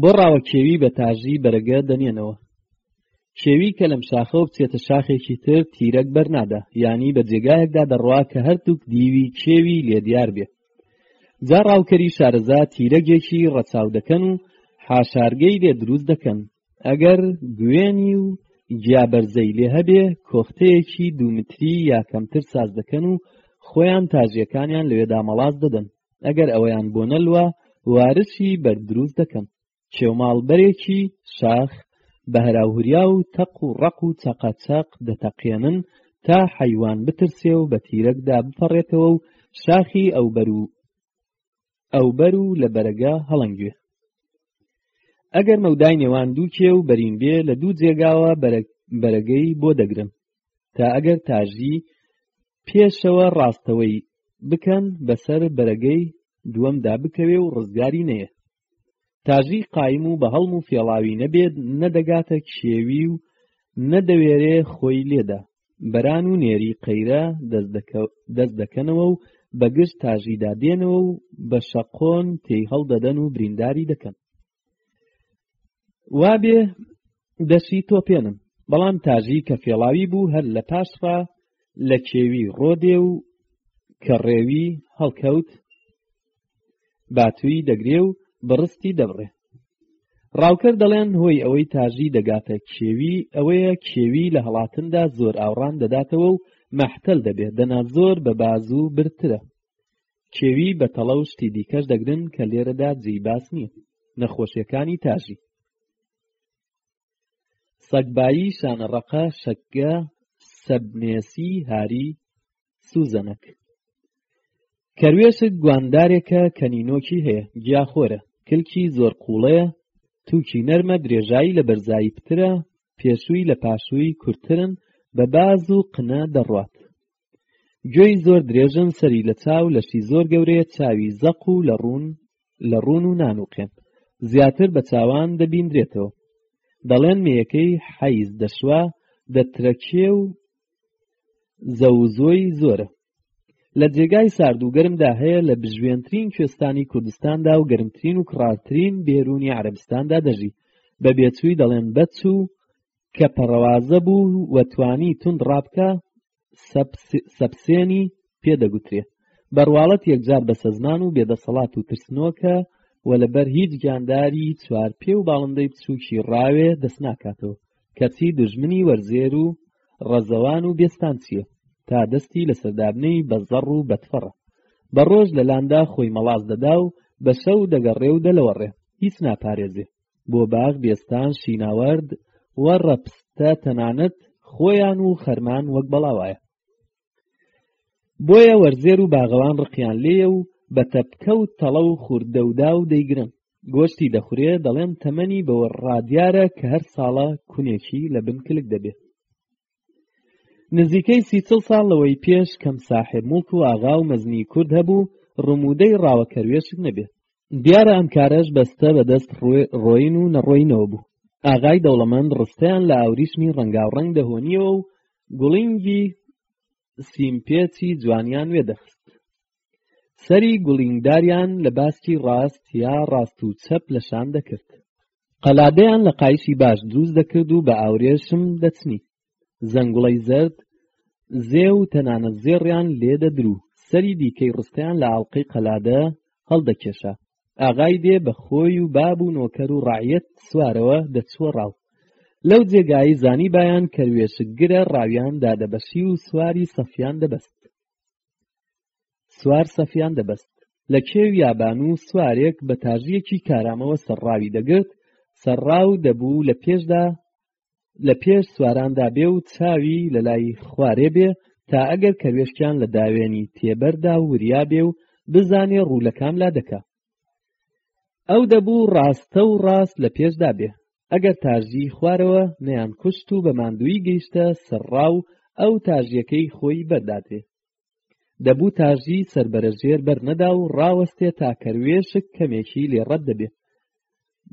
بۆ ڕاوە کێوی بە تاژی بەرەگە دەنێنەوە کێوی کە لەم شاخەوە بچێتە شاخێکی تر تیرەک بەرنادا یانی بە جێگایەکدا دەڕوا کە هەردووک دیوی کێوی لێ دیار بێ جا ڕاوکەری شارەزا تیرەگێکی ڕەچاو دەکەن و حاشارگەی لێ دروست دەکەن ئەگەر گوێنی و گیابەرزەی لێ هەبێ کۆختەیەکی دوومتری یا کەمتر ساز دەکەن و خۆیان تاژیەکانیان لەوێدا مەڵاس دەدەن ئەگەر ئەوەیان بۆ نەلوا وارسی بەرد دروست دەکەم چێوماڵ بەرێکی شاخ بە هەراوهوریا و تەق و ڕق و چەقەچەق دەتەقێنن تا حەیوان بترسێ و بە تیرەکدا بپەڕێتەوە و شاخی ئەو بەر و ئەو بەر و لە بەرەگە هەڵنگوێ ئەگەر مەودای نێوان دوو کێ و بەرین بێ لە دوو جێگاوە بەرەگەی بۆ دەگرم تا ئەگەر تاژی پێشەوە ڕاستەوەی بکەن بەسەر بەرەگەی دووەمدا بکەوێ و ڕزگاری نەیە تاژی قایم و بە هەڵم و فێڵاوی نەبێت نەدەگاتە کێوی و نەدەوێرێ خۆی لێدا بەران و نێری قەیرە دەست دەکەنەوە و بەگشت تاژیدا دێنەوە و بە شەقۆن تێی هەڵدەدەن و برینداری دەکەن وابێ دەسی تۆ پێنم بەڵام تاژی کە فێڵاوی بوو هەر لە پاشڕا لە کێوی ڕۆدێ و کە ڕێوی هەڵکەوت باتووی دەگرێ و بڕستی دەبڕێ ڕاوکەر دەڵێن هۆی ئەوەی تاژی دەگاتە کێوی ئەوەیە کێوی لە هەڵاتندا زۆر ئاوڕان دەداتەوە و مەحتەل دەبێت دەنا زۆر بە بازوو برترە کێوی بەتەڵە و شتی دیکەش دەگرن کە لێرەدا جێی باس نییە نەخۆشیەکانی تاژی سەگبایی شانەڕەقە شەکگە سەبنێسی هاری سوزەنەک کەروێشک گواندارێکە کە نینۆکی هەیە گیاخۆرە کلکی زۆر قوڵەیە تووکی نەرمە درێژایی لە بەرزایی پترە پێشووی لە پاشووی کورتترن بە باز و قنە دەڕات گوێی زۆر درێژن سەری لە چاو لەشی زۆر گەورەیە چاوی زەق و لە ڕوون لە ڕوون و نانوقێن زیاتر بە چاوان دەبیندرێتەوە دەڵێن مێیەکەی حەیز دەشوا دەترەکێ و زەوزۆی زۆرە لە جێگای سارد و گەرمدا هەیە لە بژوێنترین کوێستانی کوردستاندا و گەرمترین و کڕارترین بێرونی عربستاندا دەژی بە بێچووی دەڵێن بەچوو کە پەڕەوازە بوو و توانی توند ڕابکا سەپسێنی پێ دەگوترێ بە ڕواڵەت یەکجار بە سەزمان و بێدەسەڵات و ترسنۆکە و لەبەر هیچ گیانداری چوار پێ و باڵندەی بچووکی ڕاوێ دەست ناکاتەوە کەچی دژمنی وەرزێر و ڕەزەوان و بێستان چییە تا دەستی لە سەردابنەی بە زەڕ و بەتفەڕە بە ڕۆژ لە لاندا خۆی مەڵاس دەدا و بە شەو دەگەڕێ و دەلەوەڕێ هیچ ناپارێزێ بۆ باغ بێستان شیناوەرد و ڕەپستە تەنانەت خۆیان و خەرمان وەک بەڵا وایە بۆیە وەرزێر و باغەوان ڕقیان لێیە و بە تەپکە و تەڵە و خوردە و دا و دەیگرن گۆشتی دەخورێ دەڵێن تەمەنی بەوە ڕادیارە کە هەر ساڵە کونێکی لە بن کلک دەبێت نزیکەی سی چڵ ساڵ لەوەی پێش کەم ساحێب موڵک و ئاغا و مەزنی کورد هەبوو ڕموودەی ڕاوە کەروێشک نەبێت دیارە ئەم کارەش بەستە بە دەست ڕۆین و نەڕۆینەوە بوو ئاغای دەوڵەمەند ڕستەیان لە ئاوریشمی ڕەنگاو ڕەنگ دەهۆنیەوە و گوڵینگی سیمپێچی جوانیان وێدەخست سەری گوڵینگداریان لە باستی ڕاست یا ڕاست و چەپ لە شان دەکرد قەلادەیان لە قایشی باش دروست دەکرد و بە ئاورێشم دەچنی زەنگوڵەی زەرد زێ و تەنانە زێڕیان لێ دەدرو سەری دیکەی ڕستەیان لە ئاڵلقەی قەلادە هەڵدەکێشا ئاغای دێ بە خۆی و باب و نۆکەر و ڕعەت سوارەوە دەچوە ڕاو لەو جێگایی زانی بایان کەروێشکگرە ڕاویان دادەبەشی و سواری سەفیان دەبەست سوار سەفیان دەبەست لە کێو یابان و سوارێک بە تاژیەکی کارامەوە سەرڕاوی دەگرت سەرڕاو دەبوو لە پێشدا لە پێش سواراندا بێ و چاوی لە لای خوارێ بێ تا ئەگەر کەروێشکیان لە داوێنی تێبەردا وریا بێ و بزانێ ڕوو لە کام لا دەکا ئەو دەبوو ڕاستە و ڕاست لە پێشدا بێ ئەگەر تاژی خوارەوە نەیان کوشت و بە ماندووی گەیشتە سەرڕا و ئەو تاژیەکەی خۆی بەردادێ دەبوو تاژی سربەرە ژێر بەر نەدا و ڕاوەستێ تا کەروێشک کەمێکی لێ ڕەت دەبێ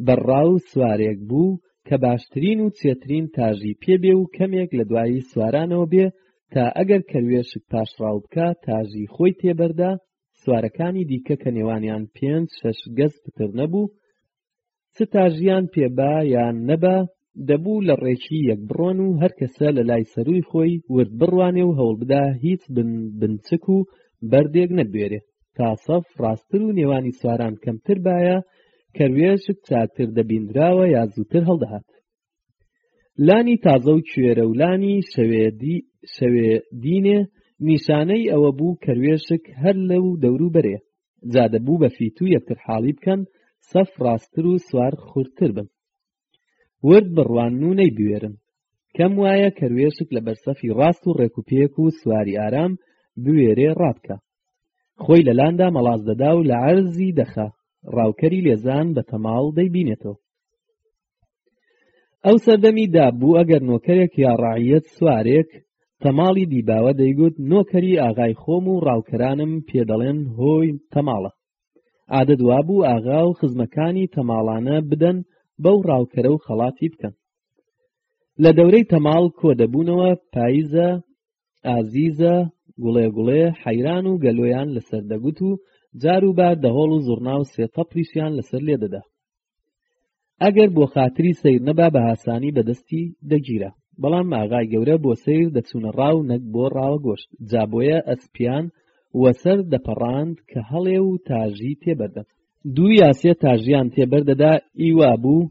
بەڕاو سوارێک بوو کە باشترین و چێترین تاژی پێ بێ و کەمێک لە دوایی سوارانەوە بێ تا ئەگەر کەروێشک پاشڕاو بکە تاژی خۆی تێبەردا سوارەکانی دیکە کە نێوانیان پێنج شەش گەز پتر نەبوو چ تاژیان پێ با یان نەبا دەبوو لە ڕێکی یەک بڕۆن و هەر کەسە لە لای سەرووی خۆی ورد بڕوانێ و هەوڵ بدا هیچ بن بنچک و بەردێک نەبوێرێ تا سەف ڕاستتر و نێوانی سواران کەمتر بایە کەروێشک چاکتر دەبیندراوە یا زووتر هەڵدەهات لانی تازە و کوێرە و لانی شەوێدینێ نیشانەی ئەوە بوو کەروێشک هەر لەو دەورو بەرێ جا دەبوو بە فیتوو یەکتر حاڵی بکەن سەف ڕاستتر و سوار خورتتر بن ورد بڕوان و نەیبوێرن کەم وایە کەروێشک لە بەرسەفی ڕاست و ڕێک و پێک و سواری ئارام بوێرێ ڕابکە خۆی لە لاندا مەڵاس دەدا و لە عەرزی دەخە ڕاوکەری لێزان بە تەماڵ دەیبینێتەوە ئەو سەردەمی داببوو ئەگەر نۆکەرێک یا ڕەعیەت سوارێک تەماڵی بیباوە دەیگوت نۆکەری ئاغای خۆم و ڕاوکەرانم پێ دەڵێن هۆی تەماڵە عادەت وابوو ئاغا و خزمەکانی تەماڵانە بدەن بەو ڕاوکەرە و خەڵاتی بکەن لە دەورەی تەماڵ کۆ دەبوونەوە پاییزە ئازیزە گوڵێ گوڵێ حەیران و گەلۆیان لەسەر دەگوت و جار و بار دەهۆڵ و زڕنا و سێ تەپڵیشیان لەسەر لێ دەدا ئەگەر بۆ خاتری سەیر نەبا بە هاسانی بەدەستی دەگیرا بەڵام ئاغای گەورە بۆ سیر دەچوونە ڕاو نەک بۆ ڕاوە گۆشت جا بۆیە ئەسپیان وەسەر دەپەڕاند کە هەڵێ و تاژی تێبەردەن دوو یاسێ تاژیان تێبەردەدا ئیوا بوو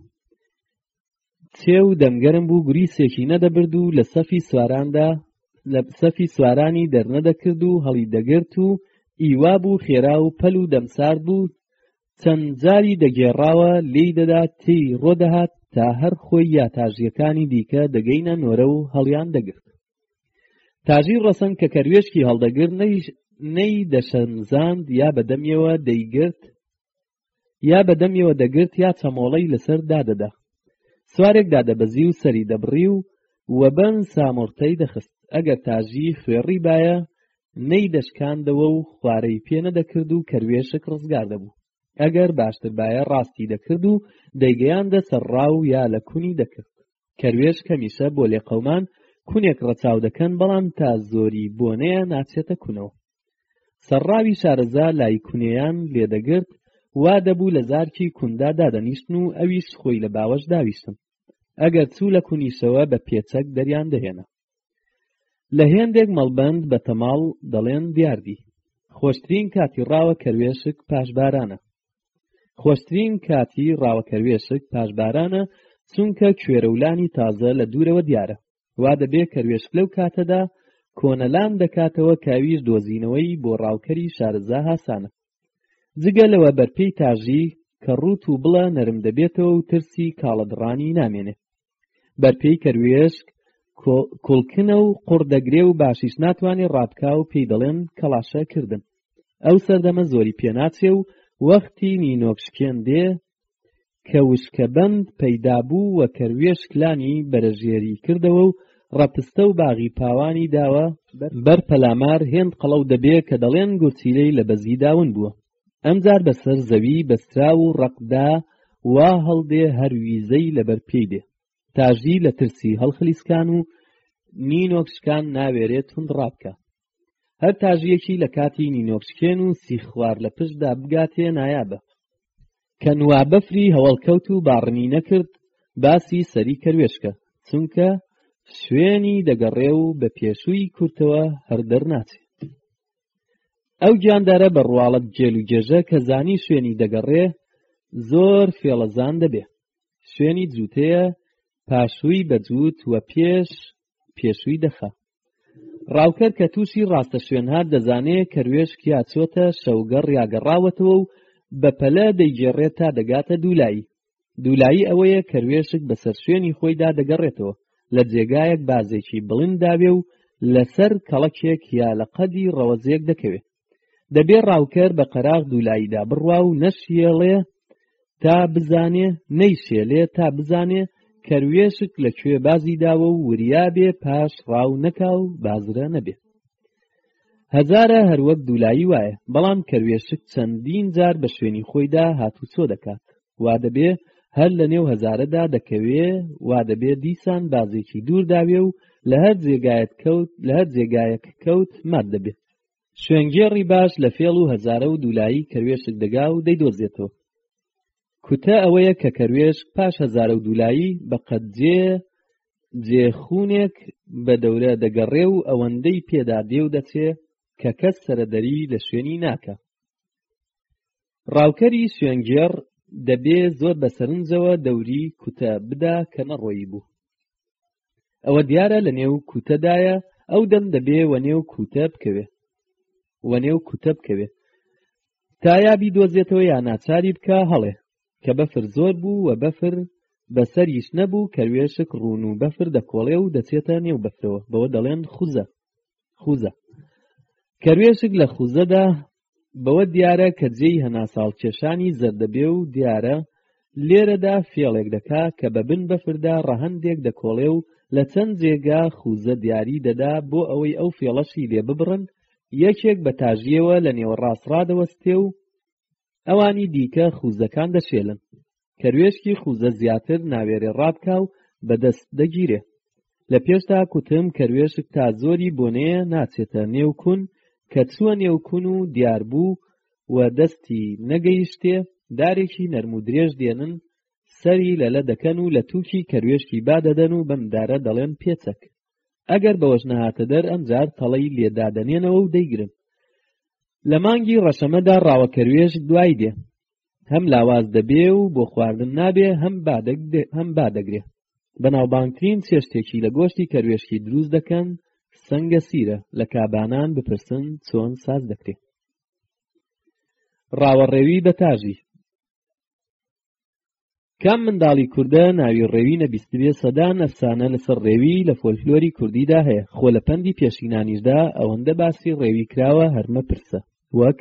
چێ و دەمگەرم بوو گوریسێکی نەدەبرد و لە سەفی سواراندا لە سەفی سوارانی دەرنەدەکرد و هەڵی دەگرت و ئیوا بوو خێرا و پەل و دەمسارد بوو چەند جاری دەگێڕاوە لێی دەدا تێی ڕۆدەهات تا هەر خۆی یا تاژیەکانی دیکە دەگەینە نۆرە و هەڵیان دەگرت تاژی ڕەسەن کە کەروێشکی هەڵدەگرت نەی دەشەمزاند یا بەدەمیەوە دەیگرت یا بە دەمیەوە دەگرت یا چەمۆڵەی لەسەر دادەدا سوارێک دادەبەزی و سەری دەبڕی و وەبەن سامۆرتەی دەخست ئەگەر تاژی خوێڕی باە نەی دەشکاندەوە و خوارەی پێ نەدەکرد و کەروێشک ڕزگار دەبوو ئەگەر باشتر باە ڕاستی دەکرد و دەیگەیاندە سەرڕا و یا لە کونی دەکرد کەروێش کەمیشە بۆ لێقەومان کونێک ڕەچاو دەکەن بەڵام تا زۆری بۆنەیە ناچێتە کونەوە سەرڕاوی شارەزا لای کونێیان لێدەگرت وا دەبوو لە زارکی کوندا دادەنیشتن و ئەویش خۆی لە باوەش داویشتن ئەگەر چوو لە کونیشەوە بە پێچەک دەریان دەهێنا لە هێندێک مەڵبەند بە تەماڵ دەڵێن دیاردی خۆشترین کاتی ڕاوە کەروێشک پاشبارانە خۆشترین کاتی ڕاوەکەروێشک پاشبارانە چونکە کوێرەولانی تازە لە دوورەوە دیارە وا دەبێ کەروێشک لەو کاتەدا کۆنەلام دەکاتەوە کاویش دۆزینەوەی بۆ ڕاوکەری شارەزا هاسانە جگە لەوە بەرپێی تاژی کە ڕوت و بڵە نەرم دەبێتەوە و ترسی کاڵەدڕانی نامێنێ بەرپێی کەروێشک کوڵکنە و قڕ دەگرێ و باشیش ناتوانێ ڕابکا و پێی دەڵێن کەڵاشە کردن ئەو سەردەمە زۆری پێناچێ و وەختی نینۆکشکێن دێ کە وشکەبەند پەیدا بوو و کەروێش کلانی بەرەژێری کردەوە و ڕەپستە و باغی پاوانی داوە بەر پەلامار هێند قەڵەو دەبێ کە دەڵێن گورچیلەی لە بەزی داون بووە ئەمجار بەسەر زەوی بەسترا و ڕەقدا وا هەڵدێ هەر ویزەی لەبەر پێی دێ تاژی لە ترسی هەڵخلیسکان و نینۆکشکان ناوێرێ توند ڕابکە هەر تاژیەکی لە کاتی نینۆکشکێن و سیخوار لە پشتدا بگاتێ نایابە کە نوا بەفری هەوڵکەوت و باڕنی نەکرد باسی سەری کەروێشکە چونکە شوێنی دەگەڕێ و بە پێشووی کورتەوە هەر دەرناچێ ئەو گیاندارە بە ڕواڵەت جێل و گێژە کە زانی شوێنی دەگەڕێ زۆر فێڵەزان دەبێ شوێنی جووتەیە پاشووی بەجووت وە پێش پێشوی دەخە ڕاوکەر کە تووشی ڕاستە شوێنهار دەزانێ کەروێش کیا چۆتە شەوگەڕ یا گەڕاوەتەوە و بەپەلە دەیگێڕێت تا دەگاتە دوولایی دوولایی ئەوەیە کەروێشک بەسەر شوێنی خۆیدا دەگەڕێتەوە لە جێگایەک بازێکی بڵند داوێ و لەسەر کەڵەکێک یا لە قەدی ڕەوەزێک دەکەوێت دەبێ ڕاوکەر بە قەراغ دوولاییدا بڕوا و نەشیێڵێ تا بزانێ نەیشێلێ تا بزانێ کەروێشک لە کوێ بازی داوە و وریا بێ پاش ڕاو نەکا و بازرە نەبێ هەزارە هەروەک دوولایی وایە بەڵام کەروێشک چەندین جار بە شوێنی خۆیدا هاتوچۆ دەکات وا دەبێ هەر لە نێو هەزارەدا دەکەوێ وا دەبێ دیسان بازێکی دوور داوێ و لە هەر جێگایەت کەوت لە هەر جێگایەک کەوت مات دەبێت شوێنگێڕی باش لە فێڵ و هەزارە و دوولایی کەروێشک دەگا و دەیدۆزێتەوە کوتە ئەوەیە کە کەروێشک پاش هەزارە و دوولایی بە قەدجێ جێخونێک بە دەورە دەگەڕێ و ئەوەندەی پێدا دێو دەچێ کە کەس سەرەدەری لە شوێنی ناکە ڕاوکەری شوێنگێڕ دەبێ زۆر بە سەرنجەوە دەوری کوتە بدا کە نەڕۆیی بوو ئەوە دیارە لە نێو کوتەدایە ئەو دەم دەبێ وە نێو کوتە بکەوێ وە نێو کوتە بکەوێ تا یابی دۆزێتەوە یا ناچاری بکە هەڵێ کە بەفر زۆر بوو وە بەفر بەسەریش نەبوو کەروێشک ڕوون و بەفر دەکۆڵێ و دەچێتە نێو بەفرەوە بەوە دەڵێن خوزە خوزە کەروێشک لە خوزەدا بەوە دیارە کە جێی هەناساڵ کێشانی زەردەبێ و دیارە لێرەدا فێڵێک دەکا کە بە بن بەفردا ڕەهندێک دەکۆڵێ و لە چەند جێگا خوزە دیاری دەدا بۆ ئەوەی ئەو فێڵەشی لێ ببڕن یەکێک بە تاژیەوە لە نێوەڕاست ڕادەوەستێ و ئەوانی دیکە خوزەکان دەشێلن کەروێشکی خوزە زیاتر ناوێرێ ڕابکا و بەدەست دەگیرێ لە پێشدا کوتم کەروێشک تا زۆری بۆنەیە ناچێتە نێو کون کە چووە نێو کون و دیار بوو و دەستی نەگەیشتێ دارێکی نەرم و درێژ دێنن سەری لەلە دەکەن و لە تووکی کەروێشکی با دەدەن و بەم دارە دەڵێن پێچەک ئەگەر بەوەش نەهاتە دەر ئەمجار تەڵەی لێدادەنێنەوە و دەیگرن لە مانگی ڕەشەمەدا ڕاوەکەروێش دوای دێ هەم لاواز دەبێ و بۆ خواردن نابێ هەم هەم بادەگرێ بەناوبانگترین چێشتێکی لە گۆشتی کەروێشکی دروست دەکەن سەنگە سیرە لە کابانان بپرسن چۆن ساز دەکرێت ڕاوەڕێوی بەتاژی کام منداڵی کوردە ناوی ڕێوی نەبیستبێ سەدان ئەفسانە لەسەر ڕێوی لە فۆلکلۆری کوردیدا هەیە خۆ لە پەندی پێشینانیشدا ئەوەندە باسی ڕێوی کراوە هەرمە پرسە وەک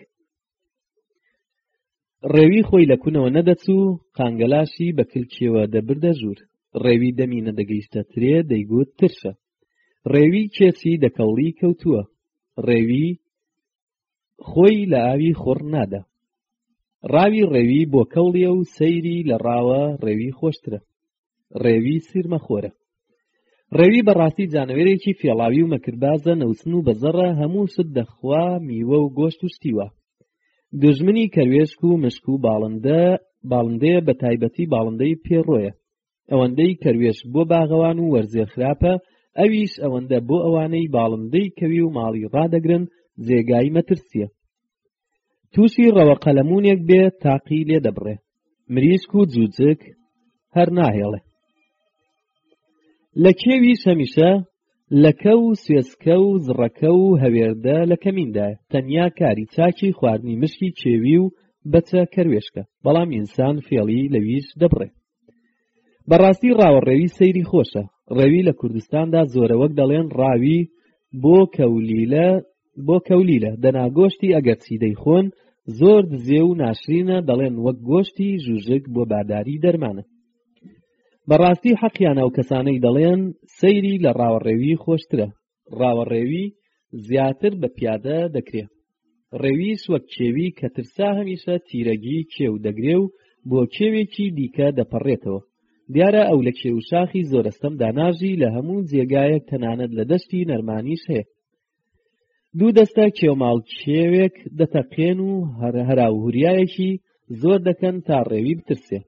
ڕێوی خۆی لە کونەوە نەدەچوو قانگەلاشی بە کلکیەوە دەبردە ژوور ڕێوی دەمی نەدەگەیشتە ترێ دەیگوت ترشە ڕێوی کێچی دەکەڵی کەوتووە ڕێوی خۆی لە ئاوی خوڕ نادا ڕاوی ڕێوی بۆ کەوڵیە و سەیری لە ڕاوە ڕێوی خۆشترە ڕێوی سیرمە خۆرە ڕێوی بەڕاستی جانەوێرێکی فێڵاوی و مەکربازە نەوسن و بەزەڕە هەموو شت دەخوا میوە و گۆشت و شتیوە دژمنی کەروێشک و مشک و باڵندە باڵندەیە بە تایبەتی باڵندەی پێڕۆیە ئەوەندەی کەروێش بۆ باغەوان و وەرزێ خراپە ئەویش ئەوەندە بۆ ئەوانەی باڵندەی کەوی و ماڵی ڕادەگرن جێگای مەترسیە تووشی ڕەوە قەلەمونێک بێ تاقی لێ دەبڕێ مریشک و جوجک هەر ناهێڵێ لە کێویش هەمیشە لەکە و سوێسکە و زڕەکە و هەوێردە لە کەمیندا تەنیا کاری چاکی خواردنی مشکی کێوی و بەچە کەروێشکە بەڵام ئینسان فێڵی لەویش دەبڕێ بەڕاستی ڕاوە ڕێوی سەیری خۆشە ڕێوی لە کوردستاندا زۆرە وەک دەڵێن ڕاوی بۆ کەولیلە بۆ کەولیلە دەنا گۆشتی ئەگەر چی دەیخۆن زۆر دزێ و ناشرینە دەڵێن وەک گۆشتی ژوژک بۆ باداری دەرمانە بەڕاستی حەقیانە و کەسانەی دەڵێن سەیری لە ڕاوەڕێوی خۆشترە ڕاوە ڕێوی زیاتر بە پیادە دەکرێ ڕێویش وەک کێوی کە ترسا هەمیشە تیرەگی کێو دەگرێ و بۆ کێوێکی دیکە دەپەڕێتەوە دیارە ئەو لە کێو شاخی زۆرەستەم داناژی لە هەموو جێگایەک تەنانەت لە دەشتی نەرمانیش هەیە دوو دەستە کێوماڵ کێوێک دەتەقێن و هەراوهوریایەکی زۆر دەکەن تا ڕێوی بترسێ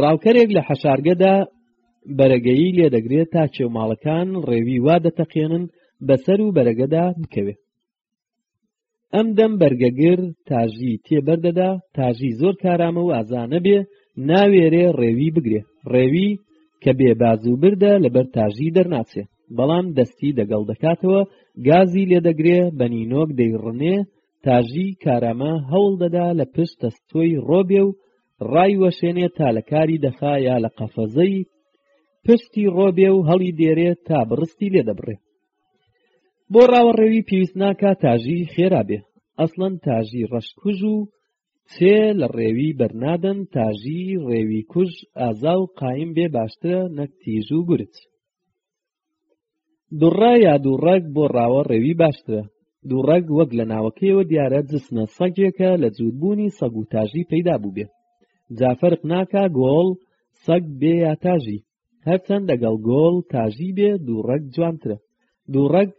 ڕاوکەرێک لە حەشارگەدا بەرەگەیی لێدەگرێت تا کێوماڵەکان ڕێوی وا دەتەقێنن بەسەر و بەرەگەدا بکەوێت ئەم دەم بەرگەگر تاژی تێبەردەدا تاژی زۆر کارامە و ئازانە بێ ناوێرێ ڕێوی بگرێ ڕێوی کە بێ بازوو بردە لەبەر تاژی دەرناچێ بەڵام دەستی دەگەڵ دەکاتەوە گازی لێدەگرێ بەنینۆک دەیڕنێ تاژی کارامە هەوڵ دەدا لە پشت تەستۆی ڕۆبێ و ڕای وەشێنێ تا لە کاری دەخا یا لە قەفەزەی پشتی ڕۆبێ و هەڵی دێرێ تا بڕستی لێ دەبڕێ بۆ ڕاوەڕێوی پێویست ناکا تاژی خێرا بێ ئەسڵەن تاژی ڕەشکوژ و چێ لە ڕێوی بەرنادەن تاژی ڕێوی کوژ ئازا و قایم بێ باشترە نەک تیژ و گورج دوڕە یا دوڕەک بۆ ڕاوە ڕێوی باشترە دوڕەک وەک لە ناوەکەیەوە دیارە جسمە سەگێکە لە جووربوونی سەگ و تاژی پەیدا بووبێ جافرق ناکا گۆڵ سەگ بێ یا تاژی هەرچەند دەگەڵ گۆڵ تاژی بێ دوڕەک جوانترە دوڕەک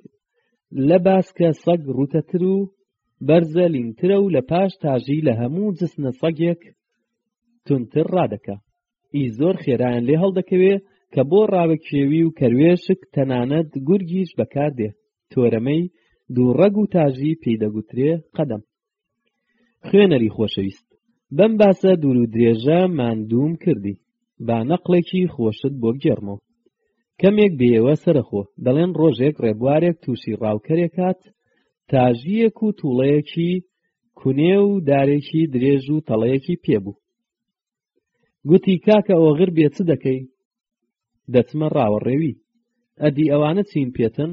لە باسکە سەگ ڕوتەتر و بەرزە لینترە و لە پاش تاژی لە هەموو جسنە سەگێک تونتر ڕادەکە ئی زۆر خێرایان لێ هەڵدەکەوێ کە بۆ ڕاوە کێوی و کەروێشک تەنانەت گورگیش بەکاردێ تۆرەمەی دوو ڕەگ و تاژی پێی دەگوترێ قەدەم خوێنەری خۆشەویست بەم باسە دوور و درێژە ماندووم کردی با نەقڵێکی خۆشت بۆ گێڕمەوە کەمێک بێەوە سەرخۆ دەڵێن ڕۆژێک ڕێبوارێک تووشی ڕاوکەرێک هات تاژیەک و توڵەیەکی کونێ و دارێکی درێژ و تەڵەیەکی پێبوو گوتی کاکە ئۆغر بێ چ دەکەی دەچمە ڕاوە ڕێوی ئەدی ئەوانە چین پێتن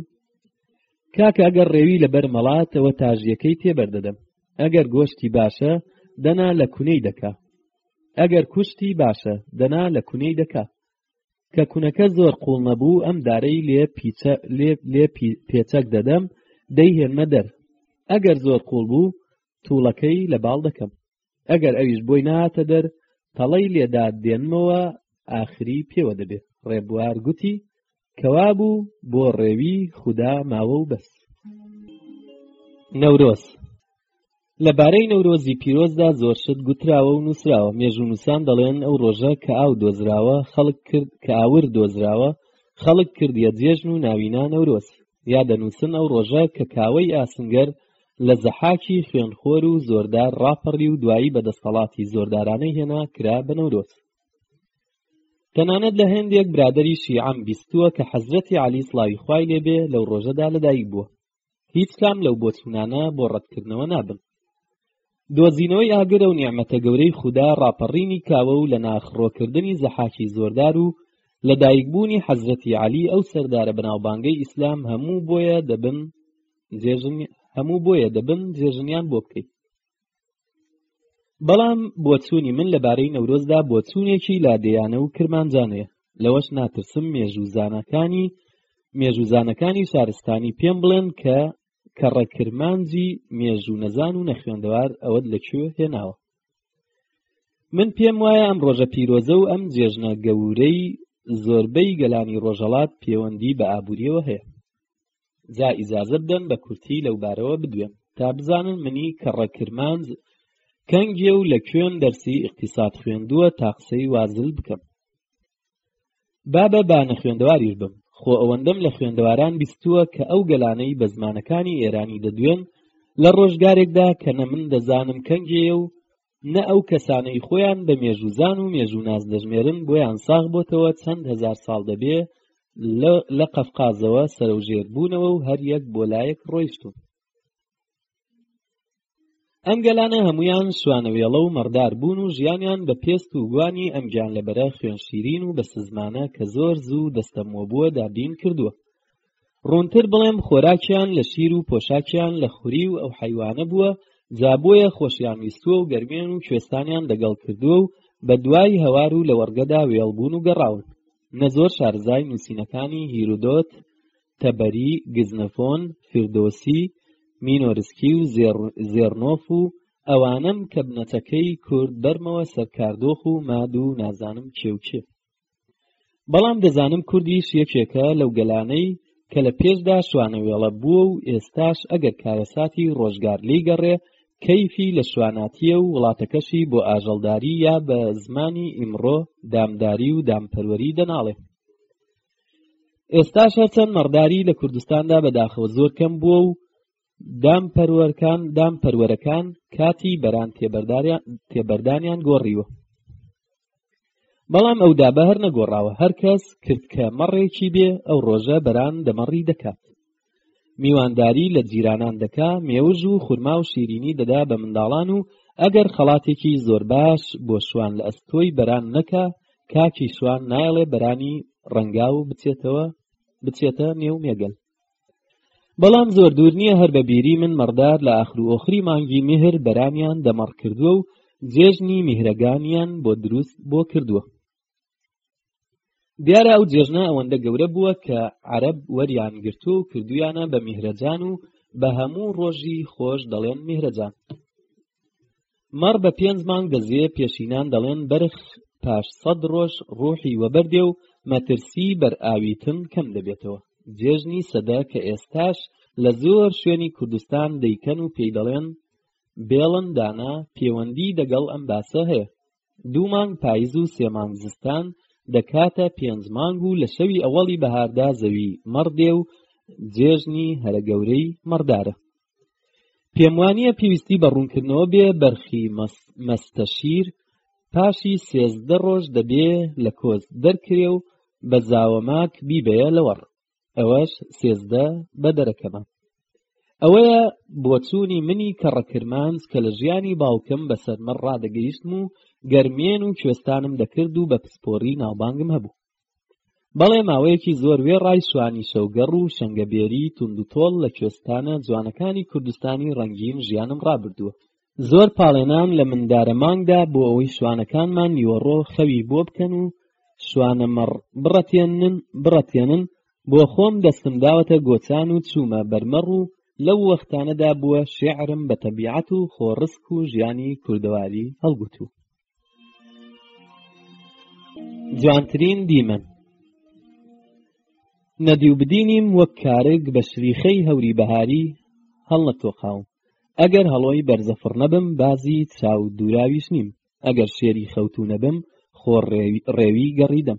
کاکە ئەگەر ڕێوی لە بەرمەڵاتەوە تاژیەکەی تێبەردەدەم ئەگەر گۆشتی باشە دەنا لە کونەی دەکا ئەگەر کوشتی باشە دەنا لە کونەی دەکا کە کونەکە زۆر قوڵ نەبوو ئەم دارەی لێ پیچە لێ پێچەک دەدەم دەیهێنمە دەر ئەگەر زۆر قوڵ بوو توڵەکەی لە باڵ دەکەم ئەگەر ئەویش بۆی ناتە دەر تەڵەی لێداد دێنمەوە ئاخری پێوە دەبێت ڕێبوار گوتی کەوا بوو بۆ ڕێوی خوددا ماوە و بەس نەورۆز لەبارەی نەورۆزی پیرۆزدا زۆر شت گوتراوە و نووسراوە مێژوو نووسان دەڵێن ئەو ڕۆژە کە ئاو دۆزراوە خەڵک کرد کە ئاور دۆزراوە خەڵک کردیە جێژن و ناوینا نەورۆز یا دەنووسن ئەو ڕۆژە کە کاوەی ئاسنگەر لە زەحاکی خوێنخۆر و زۆردار ڕاپەڕی و دوایی بە دەستەڵاتی زۆردارانەی هێنا کرا بە نەورۆز تەنانەت لە هێندێک برادەری شیعەم بیستووە کە حەزرەتی عەلی سڵاوی خوای لێبێ لەو ڕۆژەدا لەدایک بووە هیچ کام لەو بۆچوونانە بۆ ڕەتکردنەوە نابن دۆزینەوەی ئاگر ئەو نیعمەتە گەورەی خودا ڕاپەڕینی کاوە و لە ناخڕۆکردنی زەحاکی زۆردار و لە دایک بوونی حەزرەتی عەلی ئەو سەردارە بەناوبانگەی ئیسلام هەموو بۆیە دەبن جێژن هەموو بۆیە دەبن جێژنیان بۆ بکەی بەڵام بۆچوونی من لەبارەی نەورۆزدا بۆچوونێکی لادێیانە و کرمانجانەیە لەوەش ناترسم مێژووزانەکانی مێژووزانەکانی شارستانی پێم بڵێن کە کە ڕێکرمانجی مێژوو نەزان و نەخوێندەوار ئەوەت لەکوێ هێناوە من پێم وایە ئەم ڕۆژە پیرۆزە و ئەم جێژنە گەورەی زۆربەی گەلانی ڕۆژەڵات پێوەندی بە ئابووریەوە هەیە جا ئیزازە بدەن بە کورتی لەو بارەوە بدوێن تا بزانن منی کە ڕێکرمانج کەنگێ و لە کوێن دەرسی ئیقتصاد خوێندووە تا قسەی وازل بکەم بابە با نەخوێندەواریش بم خۆ ئەوەندەم لە خوێندەواران بیستووە کە ئەو گەلانەی بە زمانەکانی ئێرانی دەدوێن لە ڕۆژگارێکدا کە نە من دەزانم کەنگێە و نە ئەو کەسانەی خۆیان بە مێژوزان و مێژووناس دەژمێرن بۆیان ساغ بۆتەوە چەند هزار ساڵ دەبێ لە قەفقازەوە سەرەوژێر بوونەوە و هەریەک بۆ لایەک ڕۆیشتون ئەم گەلانە هەمویان سوانەوێڵە و مەڕدار بوون و ژیانیان بە پێست و گوانی ئەم گیانلەبەرە خوێن شیرین و بە سزمانە کە زۆر زوو دەستەمۆ بووە دابین کردووە ڕوونتر بڵێم خۆراکیان لە شیر و پۆشاکیان لە خوری و ئەو حیوانە بووە جا بۆیە خۆشیان ویستووە و گەرمێن و کوێستانیان دەگەڵ کردووە و بە دوای هەوار و لە وەڕگەدا وێڵبوون و گەڕاون نە زۆر شارزای نووسینەکانی هیرودۆت تەبەری، گزنەفۆن، فیردۆسی، مینۆرسکی و زێڕنۆف و ئەوانەم کە بنەچەکەی کورد بەرمەوە سەر کاردۆخ و ماد و نازانم کێ و کێ. بەڵام دەزانم کوردیش یەکێکە لەو گەلانەی کە لە پێشدا شوانەوێڵە بووە و ئێستاش ئەگەر کارەساتی ڕۆژگار لێی گەڕێ کەیفی لە شواناتیە و وڵاتەکەشی بۆ ئاژەڵداری یا بە زمانی ئیمڕۆ دامداری و دامپەروەری دەناڵێ ئێستاش هەرچەند مەڕداری لە کوردستاندا بەداخەوە زۆر کەم بووە و دام پەروەرکان دام پەروەرەکان کاتی بەران تێبەردانیان گۆڕیوە بەڵام ئەودا بە هەر نەگۆڕاوە هەرکەس کرد کە مەڕێکی بێ ئەو ڕۆژە بەران دەمەڕی دەکات میوانداری لە جیرانان دەکا مێوژ و خورما و شیرینی دەدا بە منداڵان و ئەگەر خەڵاتێکی زۆر باش بۆ شوان لە ئەستۆی بەران نەکا کاکی شوان نایەڵێ بەرانی ڕەنگا و بچێتەوە بچێتە نێو مێگەل بەڵام زۆر دوور نییە هەر بە بیری من مەڕدار لە ئاخر و ئۆخری مانگی میهر بەرانیان دەمەڕ کردووە و جێژنی میهرەگانیان بۆ دروست بۆ کردووە دیارە ئەو جێژنە ئەوەندە گەورە بووە کە عەرەب وەریان گرتو و کردویانە بە میهرەجان و بە هەموو ڕۆژی خۆش دەڵێن میهرەجان مەڕ بە پێنج مانگ دەزیێ پێشینان دەڵێن بەرخ پاش سەد ڕۆژ ڕوحی وەبەردێ و مەترسی بەرئاویتن کەم دەبێتەوە جێژنی سەدە کە ئێستاش لە زۆر شوێنی کوردستان دەیکەن و پێی دەڵێن بێڵن دانا پێوەندی دەگەڵ ئەم باسە هەیە دوو مانگ پایز و سێ مانگ زستان دەکاتە پێنج مانگ و لە شەوی ئەوەڵی بەهاردا زەوی مەڕ دێ و جێژنی هەرە گەورەی مەڕدارە پێم وانییە پێویستی بە ڕوونکردنەوە بێ بەرخی مەستەشیر پاشی سێزدە ڕۆژ دەبێ لە کۆز دەرکرێ و بە زاوەماک بیبەیە لەوەڕ ئەوەش سێزدە بە دەرەکەمە ئەوەیە بۆچوونی منی کە ڕەکرمانج کە لە ژیانی باوکم بەسەر مەڕ ڕادەگەیشتم و گەرمێن و کوێستانم دەکرد و بە پسپۆری ناوبانگم هەبوو بەڵێ ماوەیەکی زۆر وێ ڕای شوانی شەوگەڕ و شەنگەبێری توندوتۆڵ لە کوێستانە جوانەکانی کوردستانی ڕەنگین ژیانم ڕابردووە زۆر پاڵێنان لە مندارە مانگدا بۆ ئەوەی شوانەکانمان نیوەڕۆ خەوی بۆ بکەن و شوانە مەڕ بڕەتێنن بڕەتێنن بۆ خۆم دەستم داوەتە گۆچان و چوومە بەرمەڕ و لەو وەختانەدا بووە شێعرم بە تەبیعەت و خۆڕسک و ژیانی کوردەواری هەڵگوتوو جوانترین دیمەن نەدیو بدینیم وەک کارێک بە شریخەی هەوری بەهاری هەڵنەتۆقاوم ئەگەر هەڵۆی بەرزەفڕ نەبم بازی چاو دووراویش نیم ئەگەر شێری خەوتو نەبم خۆ ڕێوی گەڕیدەم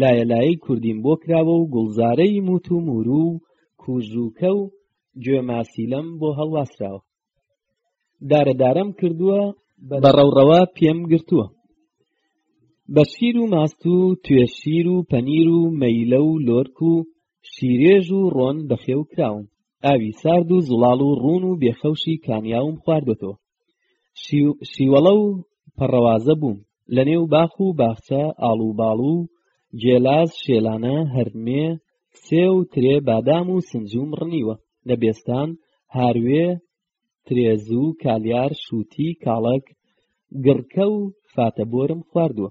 لایە لایەی کوردیم بۆ کراوە و گوڵزارەی موت و موورو و کوزووکە و گوێ ماسیلەم بۆ هەڵواسراوە دارە دارەم کردووە بە ڕەوڕەوە پێم گرتووە بە شیر و ماست و توێ شیر و پەنیر و مەیلە و لۆرک و شیرێژ و ڕۆن بەخێو کراوم ئاوی سارد و زوڵاڵ و ڕوون و بێخەوشی کانیاوم خواردەوە شیوەڵە و پەڕەوازە بووم لە نێو باخ و باخچە ئاڵ و باڵ و گێلاس شێلانە هەرمێ سێ و ترێ بادام و سنجوم ڕنیوە لە بێستان هاروێ ترێزوو کالیار شووتی کاڵەک گڕکە و فاتە بۆرم خواردووە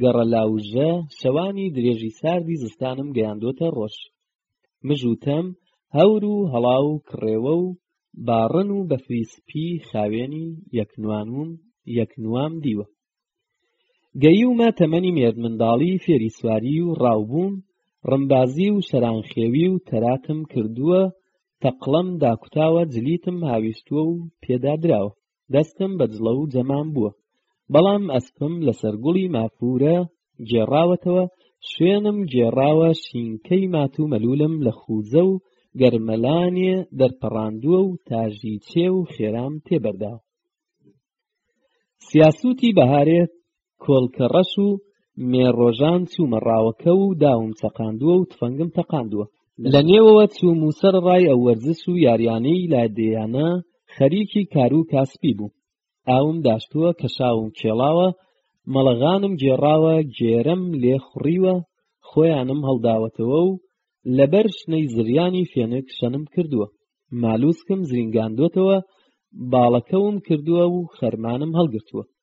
گەڕەلاوژە شەوانی درێژی ساردی زستانم گەیاندۆتە ڕۆژ مژ و تەم هەور و هەڵا و کڕێوە و باڕن و بەفری سپی خاوێنی یەکنوانوم یەکنوام دیوە گەیومە تەمەنی مێردمنداڵی فێری سواری و ڕاوبووم ڕمبازی و شەرانخێوی و تەراتم کردووە تەقڵەم داکوتاوە جلیتم هاویشتووە و پێدا دراوە دەستم بە جڵە و جەمام بووە بەڵام ئەسپم لەسەر گوڵی مافورە گێڕاوەتەوە شوێنم گێڕاوە شینکەی مات و مەلولم لە خوزە و گەرمەلانێ دەرپەڕاندووە و تاژی چێ و خێرام تێبەرداوە سیاسوتی بەهارێت کۆڵکە ڕەش و مێڕۆژان چوومە ڕاوەکە و داوم چەقاندووە و تفەنگم تەقاندووە لە نێوەوە چووم و سەر ڕای ئەو وەرزش و یاریانەی لادێیانە خەریکی کارو کاسپی بوو ئاوم داشتووە کە شاوم کێڵاوە مەڵەغانم گێڕاوە گێرم لێ خوڕیوە خۆیانم هەڵداوەتەوە و لەبەر شنەی زریانی فێنک شەنم کردووە مالوسکم زرینگاندوتەوە باڵەکەوم کردووە و خەرمانم هەڵگرتووە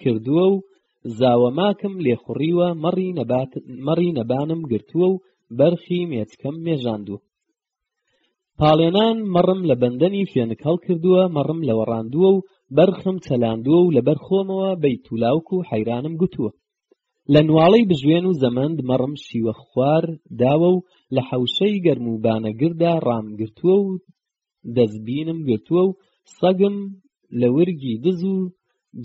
کردووە و زاوە ماکم لێخوڕیوە مەڕی نەبات مەڕی نەبانم گرتووە و بەرخی مێچکەم مێژاندووە پاڵێنان مەڕم لە بەندەنی فێنک هەڵکردووە مەڕم لە وەڕاندووە و بەرخم چەلاندووە و لەبەر خۆمەوە بەی تولاوک و حەیرانم گوتووە لە نواڵەی بژوێن و زەمەند مەڕم شیوە خوار داوە و لە حەوشەی گەرم و بانەگردا ڕامگرتووە و دەستبینم گرتووە و سەگم لە ورگی دز و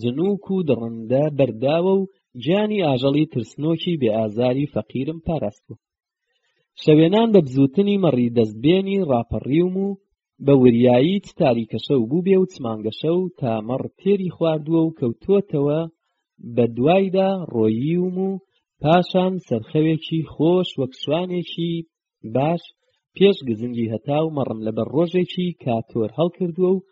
جنووک و دڕندە بەرداوە و گیانی ئاژەڵی ترسنۆکی بێ ئازاری فەقیرم پاراستووە شەوێنان بە بزوتنی مەڕی دەستبێنی ڕاپەڕیوم و بە وریایی چ تاریکەشە و بوو بێ و چمانگەشە و تا مەڕ تێری خواردووە و کەوتووەتەوە بە دوایدا ڕۆییوم و پاشان سەرخەوێکی خۆش وەک شوانێکی باش پێش گزنگی هەتاو مەڕم لەبەر ڕۆژێکی کاتۆر هەڵکردووە و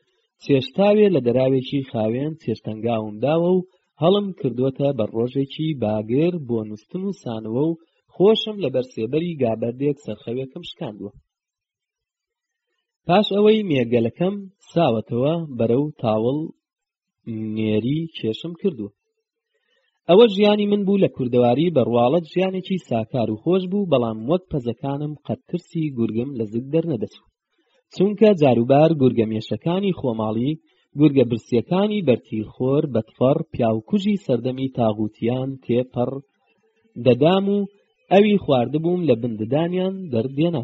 چێشتاوێ لە دەراوێکی خاوێن چێشتەنگاوم داوە و هەڵم کردوتە بە ڕۆژێکی باگر بۆ نووستن و سانەوە و خۆشم لە بەرسێبەری گابەردێک سەرخەوێکم شکاندووە پاش ئەوەی مێگەلەکەم ساوەتەوە بەرەو تاوڵ نێری کێشم کردووە ئەوە ژیانی من بوو لە کوردەواری بەڕواڵەت ژیانێکی ساکار و خۆش بوو بەڵام وەک پەزەکانم قەت ترسی گورگم لە زگ دەرنەدەچوو چونکە جاروبار گورگە مێشەکانی خۆماڵی گورگە برسیەکانی بەرتی خۆر بەتفەڕ پیاوکوژی سەردەمی تاغوتیان تێپەڕ دەدام و ئەوی خواردبووم لە بنددانیان دەردێنا